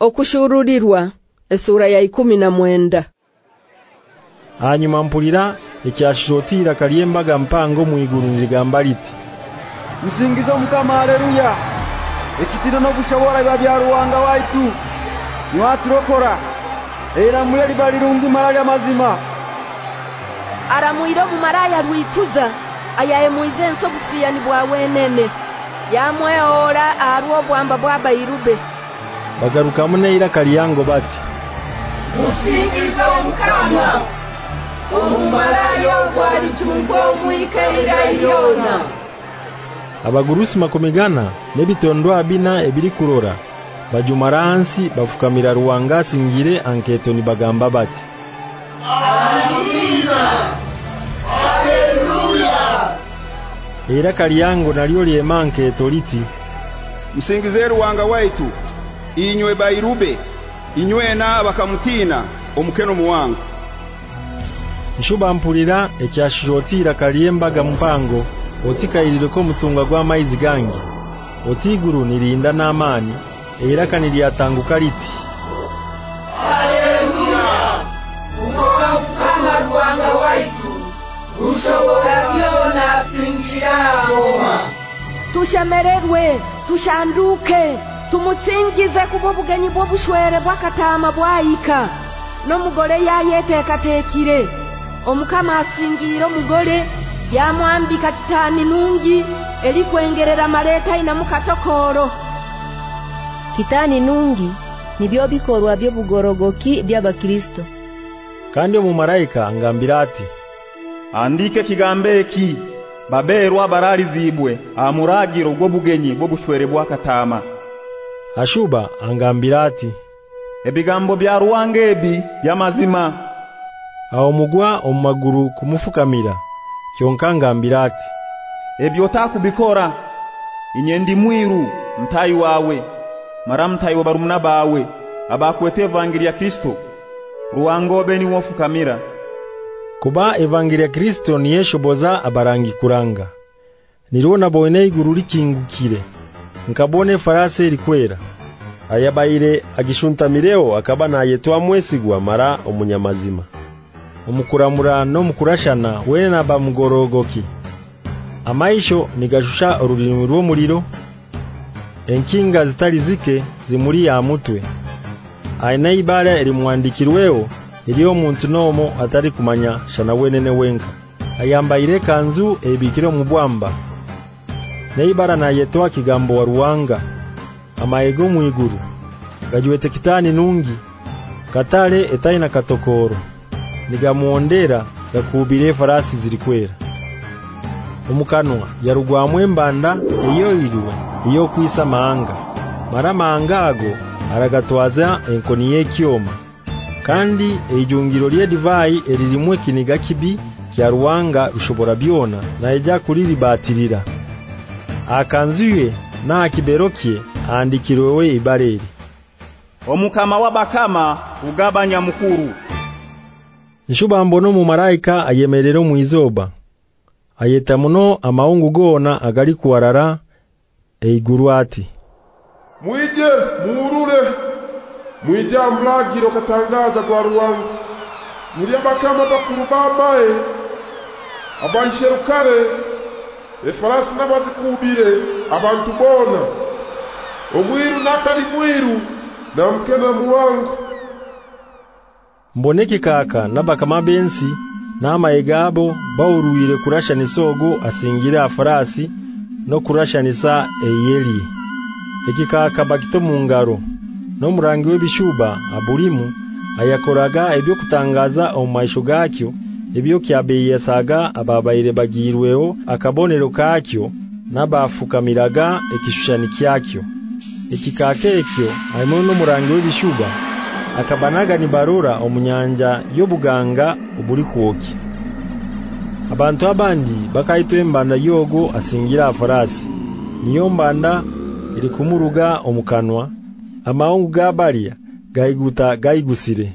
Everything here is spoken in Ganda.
Okushururirwa esura ya ikumi na mwenda Hanyuma mpulira ekyashotira kaliyembaga mpango muiguru nigamba liti Musingizo mukama haleluya. Ekitiro no bushobora biba bya ruwanga waitu. Nwaturokora Era muyali balirungi maraya mazima. Aramuiro mu maraya rwituza ayaye muizenso busiyani bwa wenene. Yamwe ora arwo bwamba bwaba irube Bagaruka muneira kaliyango bati Musingizo mukama Omumalayo gwali chumbo mwikeira yona Abagurusi makomegana nebitondwa bina ebiri kurora bajumaransi bafukamira ruwanga singire anketo ni bagamba bati Amina Haleluya. Era kaliyango nalyo lyemanke etoliti Musingize ruwanga waitu inywe bairube inywena bakamutina omukeno muwangu Nshuba mpulira ekyashotira kaliyembaga mpango otikairire ko mutunga gwa maizi gangi otiguru nirinda namani era kanili atanguka liti? Haleluya Umoka kama ruwanga waitu Ushobora byona singira ngoma Tushemererwe tushanduke tumutsingize kubo bugenyi bwo bushwere bwakatama bwayika. No mugore yayeteka tekire omukama asingiro mugore yamwambika kitani nungi elikwengerera mareta ina mukatokoro. Kitani nungi nibyo bikorwa byo bugorogoki by'abakristo kandi omumalaika angambira ati Andike kigambe eki baberwa baralizibwe amuragiro gwo bugenyi bwo bushwere bwakatama Ashuba angambira ati Ebigambo bya ruwange ebi byamazima aho mugwa omaguru kumufukamira kyonka ambirati ati ebyo takubikora inyendi mwiru mtayi wawe mara mtayi barumuna bawe abakwete ya Kristo. Ruwangobe ni wofukamira. Kuba evangeli ya Kristo ni yeshoboza abarangi kuranga. Nirona boine iguru likingukire nkabone farase ilikwera ayabaire agishuntamireo akaba nayetwa mwesigwa mara omunyamazima. Omukuramura no mukurashana wene naba mugorogoki. Amaisho nigashusha orurimi rwo muriro enkinga zitali zike zimuri ya mutwe. Aina ibara elimwandikirweo iliyo muntu nomo atari kumanya shana wenene wenka. Ayambaire kanzu ebikiro mubwamba neibara na yetwa kigambo wa ruwanga amaego muiguru gajwete kitani nungi katale etaina katokoro nigamuondera gakubire farasi zilikwera omukanwa yarugwa mbanda iyo iriwe iyo kwisa maanga. Mara maangago aragatwaza enkoni yekyoma kandi ejungiro lye divai eririmwe kiniga kibi kya ruwanga bishobora byona na kuliri kuliribatirira akanzuye na kiberokye andikirwewe ibareri omukama wabakama ugabanya mukuru. Nshuba mbono mu maraika ayemerero mu izoba. Ayeta muno amaungu gona agali kuwarara eiguru ati. Mwije muurule mwije amlagiro katangaza kwa ruwangu muri abakama bakuru babae abansherukare efarasi nabazikubire abantu bona omwiru natali mwiru na mkena muwangu mboneki kaka nabakama bensi n'amaegabo bawuruire kurasha nisogo asingira afarasi no kurasha nisa eyeli. Ekikaka bakito mungaro no murangi webishuba abulimu ayakoraga ebyo kutangaza omumaisho gakyo ebyo kyabeyesaga ababaire bagirweho akabonero kakyo nabafukamiraga ekishushani kyakyo. Ekikaka ekyo ayimo no murangi webishuba akabanaga ni barura omunyanja yobuganga obuli kwoki abantu abandi bakaitwe mbanda yogo asingira afarasi niyo mbanda ili kumuruga omukanwa. Amaungu gabalia gaiguta gaigusire